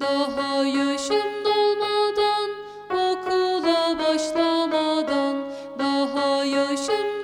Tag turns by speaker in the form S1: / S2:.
S1: Daha yaşım dolmadan, okula başlamadan, daha yaşım